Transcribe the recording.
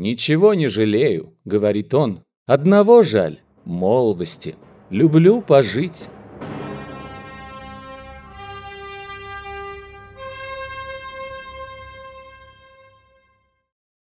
«Ничего не жалею», — говорит он, — «одного жаль — молодости. Люблю пожить».